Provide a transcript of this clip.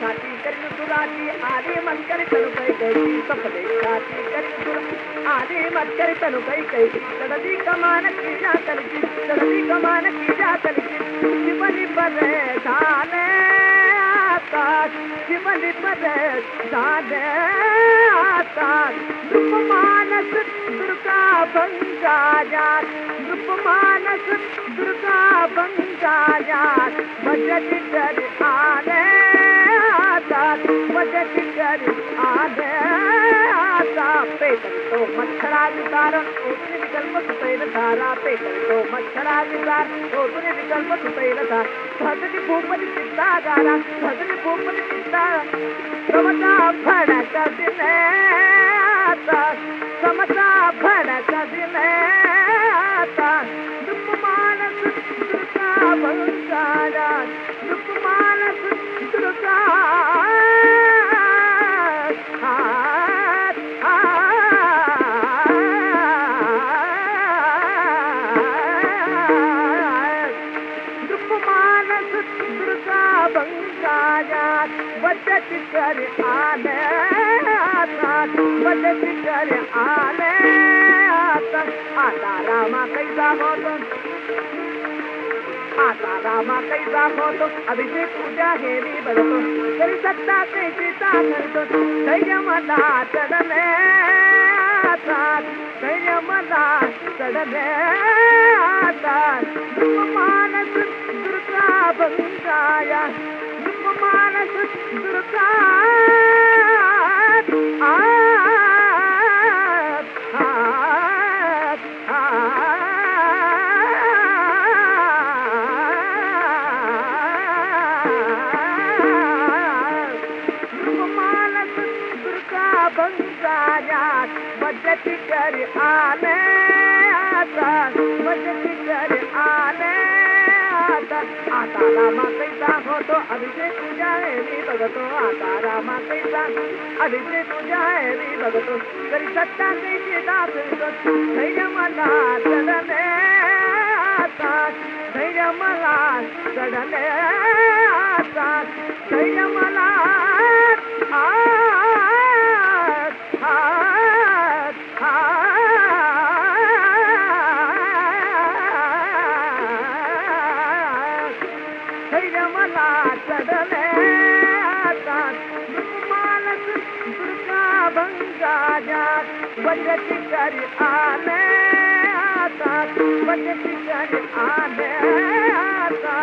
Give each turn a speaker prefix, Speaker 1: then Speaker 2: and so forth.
Speaker 1: छाती करी दुराची आली मन कर तनु कई कई सपने छाती करी दुरा आली मत कर तनु कई कई चढ़ती कमान की जा कलकी चढ़ती कमान की जा कलकी शिवनी पर धाने आकाश शिवनी पर धाने आकाश रूप मानस दुर्गा भंगा जात रूप मानस दुर्गा भंगा जात भजत कर आने आता तो मच्छरा विकार ओतुने विकल्प सुतैल धारा पेकर तो मच्छरा विकार ओतुने विकल्प सुतैल धारा। भजनी भूपति चित्तागारा भजनी भूपति चित्ता। समता भड़क दिने। आता भंगारा बचत कर आने आतात बचत कर आने आता रामा कैसा होतो आता रामा कैसा होतो अभिषेक पूजा बरतो तरी सत्ता कैची करतो धैर्य मला चढणे आतात धैर्य मला चढणे आतात मानस दुर्गा भंगाया मानस दुर्गा आ दुग आ लता पंसाजा वजतर आला वजर आला आता रामा कैसा होतो अभिषेक तुझ्या मी बघतो आता रामा कैसा अभिषेक तुझ्या मी बघतो तरी सत्ता कैची दाखवतो धैर्य मला चढणे आता, धैर्य मला चढणे आता। धैर्य रमा दुर्गा भंगा जा बजट कर आने आता बजट कर आने आता